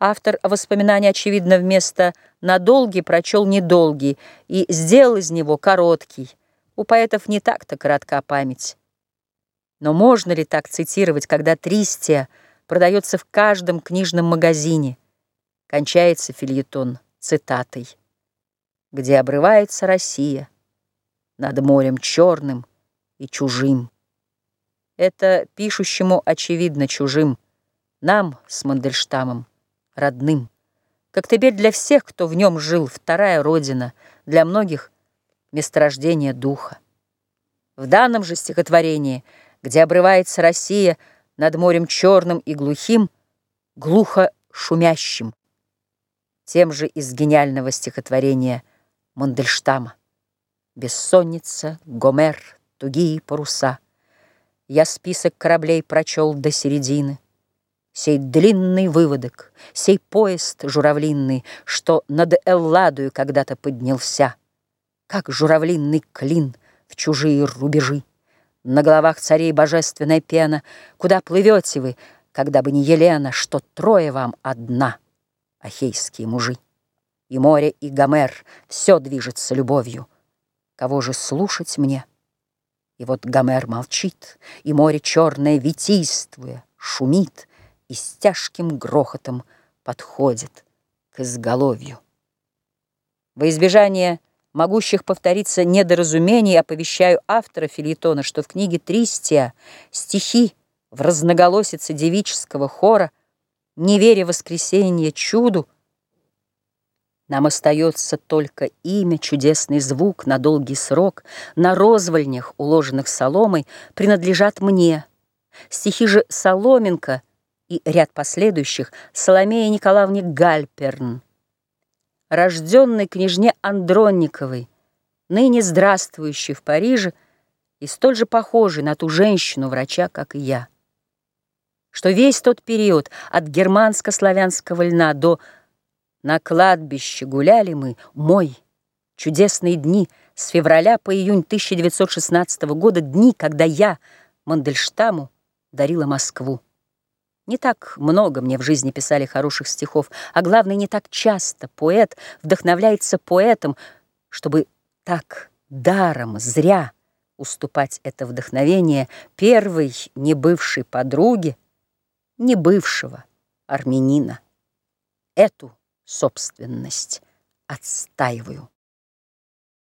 Автор воспоминаний, очевидно, вместо «надолгий» прочел «недолгий» и сделал из него «короткий». У поэтов не так-то коротка память. Но можно ли так цитировать, когда Тристия продается в каждом книжном магазине? Кончается фильетон цитатой. Где обрывается Россия над морем черным и чужим. Это пишущему очевидно чужим, нам с Мандельштамом родным. как теперь для всех, кто в нем жил, вторая родина, для многих — месторождение духа. В данном же стихотворении, где обрывается Россия над морем черным и глухим, глухо шумящим, тем же из гениального стихотворения Мандельштама. Бессонница, Гомер, тугие паруса. Я список кораблей прочел до середины. Сей длинный выводок, сей поезд журавлинный, Что над Элладою когда-то поднялся, Как журавлинный клин в чужие рубежи. На головах царей божественная пена, Куда плывете вы, когда бы не Елена, Что трое вам одна, ахейские мужи. И море, и Гомер, все движется любовью. Кого же слушать мне? И вот Гомер молчит, и море черное, витийствуя, шумит — и с тяжким грохотом подходит к изголовью. Во избежание могущих повториться недоразумений оповещаю автора филитона, что в книге Тристия стихи в разноголосице девического хора «Не веря воскресенье чуду» Нам остается только имя, чудесный звук на долгий срок, На розвольнях, уложенных соломой, принадлежат мне. Стихи же Соломенко — и ряд последующих Соломея Николаевне Гальперн, рожденной княжне Андронниковой, ныне здравствующей в Париже и столь же похожей на ту женщину-врача, как и я. Что весь тот период от германско-славянского льна до «на кладбище гуляли мы, мой, чудесные дни» с февраля по июнь 1916 года, дни, когда я Мандельштаму дарила Москву. Не так много мне в жизни писали хороших стихов, а главное, не так часто поэт вдохновляется поэтом, чтобы так даром, зря уступать это вдохновение первой небывшей подруге, небывшего армянина. Эту собственность отстаиваю.